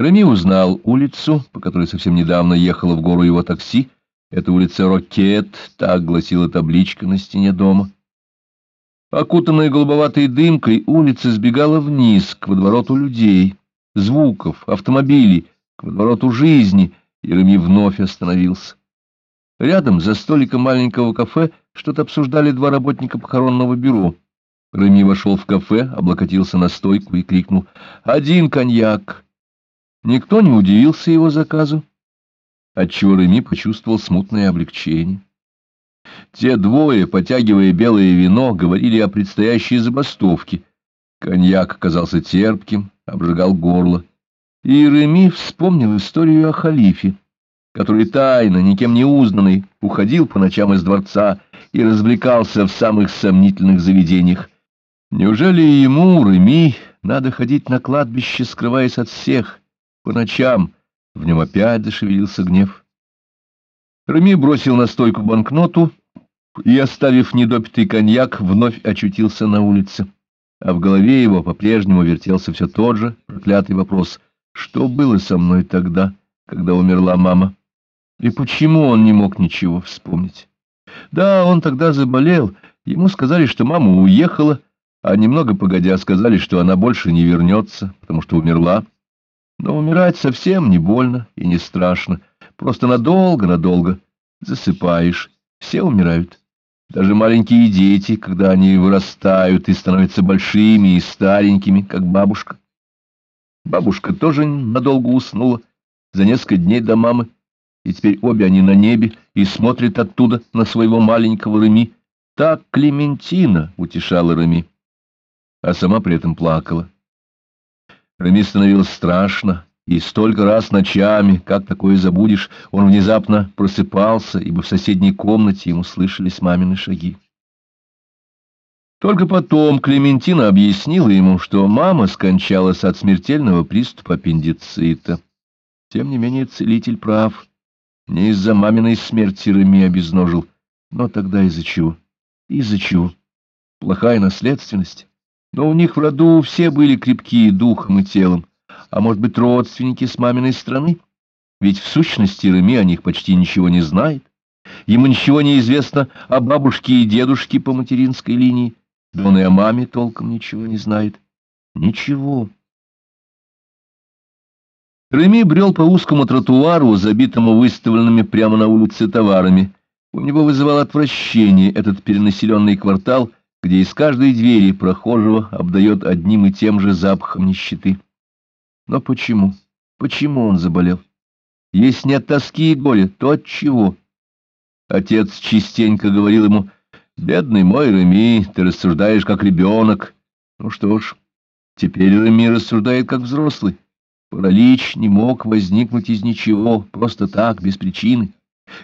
Реми узнал улицу, по которой совсем недавно ехало в гору его такси. Это улица Рокет, так гласила табличка на стене дома. Окутанная голубоватой дымкой, улица сбегала вниз, к водовороту людей, звуков, автомобилей, к водовороту жизни, и Реми вновь остановился. Рядом, за столиком маленького кафе, что-то обсуждали два работника похоронного бюро. Реми вошел в кафе, облокотился на стойку и крикнул «Один коньяк!». Никто не удивился его заказу, отчего Реми почувствовал смутное облегчение. Те двое, потягивая белое вино, говорили о предстоящей забастовке. Коньяк оказался терпким, обжигал горло. И Реми вспомнил историю о халифе, который тайно, никем не узнанный, уходил по ночам из дворца и развлекался в самых сомнительных заведениях. Неужели ему, Реми, надо ходить на кладбище, скрываясь от всех, по ночам в нем опять зашевелился гнев. Реми бросил на стойку банкноту и, оставив недопитый коньяк, вновь очутился на улице. А в голове его по-прежнему вертелся все тот же проклятый вопрос. Что было со мной тогда, когда умерла мама? И почему он не мог ничего вспомнить? Да, он тогда заболел. Ему сказали, что мама уехала, а немного погодя сказали, что она больше не вернется, потому что умерла. Но умирать совсем не больно и не страшно. Просто надолго-надолго засыпаешь. Все умирают. Даже маленькие дети, когда они вырастают и становятся большими и старенькими, как бабушка. Бабушка тоже надолго уснула, за несколько дней до мамы, и теперь обе они на небе и смотрят оттуда на своего маленького Реми. Так Клементина утешала Реми, а сама при этом плакала. Реми становилось страшно, и столько раз ночами, как такое забудешь, он внезапно просыпался, ибо в соседней комнате ему слышались мамины шаги. Только потом Клементина объяснила ему, что мама скончалась от смертельного приступа аппендицита. Тем не менее целитель прав. Не из-за маминой смерти Реми обезножил, но тогда из-за чего? Из-за чего? Плохая наследственность. Но у них в роду все были крепкие духом и телом, а может быть родственники с маминой страны? Ведь в сущности Реми о них почти ничего не знает. Ему ничего не известно о бабушке и дедушке по материнской линии, да он и о маме толком ничего не знает. Ничего. Реми брел по узкому тротуару, забитому выставленными прямо на улице товарами. У него вызывал отвращение этот перенаселенный квартал — где из каждой двери прохожего обдает одним и тем же запахом нищеты. Но почему? Почему он заболел? Если нет тоски и горя, то от чего? Отец частенько говорил ему, «Бедный мой Реми, ты рассуждаешь как ребенок». Ну что ж, теперь Реми рассуждает как взрослый. Паралич не мог возникнуть из ничего, просто так, без причины.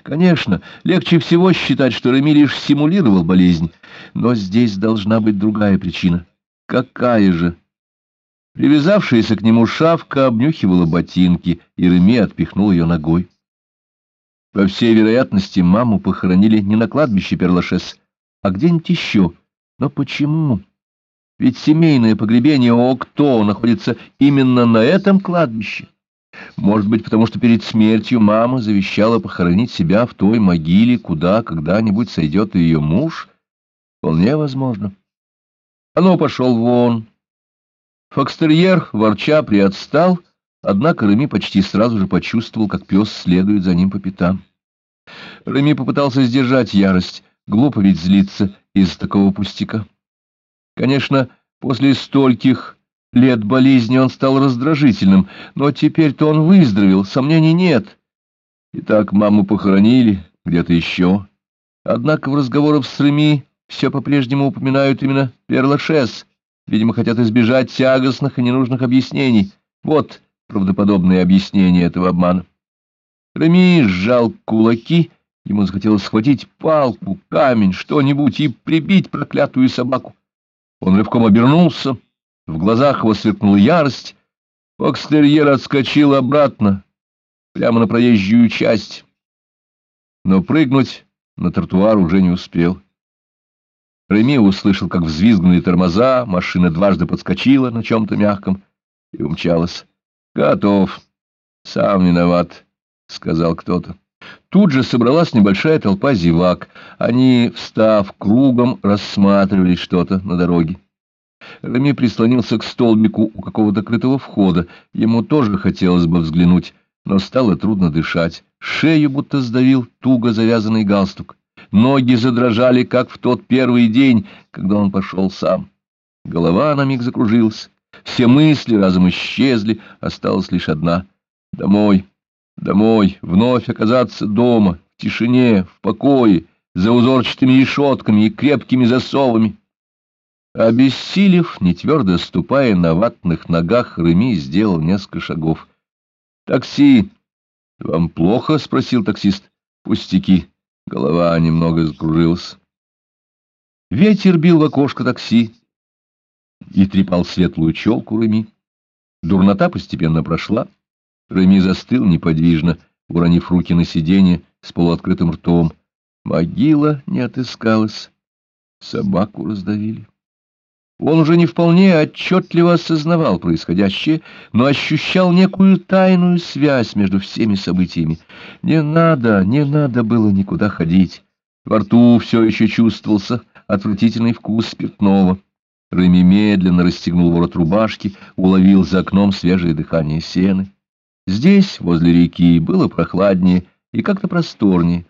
Конечно, легче всего считать, что Реми лишь симулировал болезнь, но здесь должна быть другая причина. Какая же? Привязавшаяся к нему шавка обнюхивала ботинки, и Реми отпихнул ее ногой. По всей вероятности, маму похоронили не на кладбище Перлашес, а где-нибудь еще. Но почему? Ведь семейное погребение Окто находится именно на этом кладбище. Может быть, потому что перед смертью мама завещала похоронить себя в той могиле, куда когда-нибудь сойдет ее муж? Вполне возможно. Оно пошел вон. Фокстерьер, ворча, приотстал, однако Реми почти сразу же почувствовал, как пес следует за ним по пятам. Реми попытался сдержать ярость. Глупо ведь злиться из такого пустяка. Конечно, после стольких лет болезни он стал раздражительным, но теперь-то он выздоровел, сомнений нет. Итак, маму похоронили, где-то еще. Однако в разговорах с Реми все по-прежнему упоминают именно Перлашес. Видимо, хотят избежать тягостных и ненужных объяснений. Вот правдоподобное объяснение этого обмана. Реми сжал кулаки, ему захотелось схватить палку, камень, что-нибудь и прибить проклятую собаку. Он рывком обернулся в глазах его сверкнула ярость. Фокстерьер отскочил обратно, прямо на проезжую часть. Но прыгнуть на тротуар уже не успел. Реми услышал, как взвизгнули тормоза, машина дважды подскочила на чем-то мягком и умчалась. «Готов», Сам виноват, — сказал кто-то. Тут же собралась небольшая толпа зевак. Они, встав кругом, рассматривали что-то на дороге. Рами прислонился к столбику у какого-то крытого входа. Ему тоже хотелось бы взглянуть, но стало трудно дышать. Шею будто сдавил туго завязанный галстук. Ноги задрожали, как в тот первый день, когда он пошел сам. Голова на миг закружилась. Все мысли разом исчезли, осталась лишь одна — домой. Домой, вновь оказаться дома, в тишине, в покое, за узорчатыми решетками и крепкими засовами. Обессилев, нетвердо ступая на ватных ногах, Реми сделал несколько шагов. «Такси!» «Вам плохо?» — спросил таксист. «Пустяки». Голова немного закружилась. Ветер бил в окошко такси и трепал светлую челку Реми. Дурнота постепенно прошла. Реми застыл неподвижно, уронив руки на сиденье с полуоткрытым ртом. Могила не отыскалась. Собаку раздавили. Он уже не вполне отчетливо осознавал происходящее, но ощущал некую тайную связь между всеми событиями. Не надо, не надо было никуда ходить. Во рту все еще чувствовался отвратительный вкус спиртного. Реми медленно расстегнул ворот рубашки, уловил за окном свежее дыхание сены. Здесь, возле реки, было прохладнее и как-то просторнее.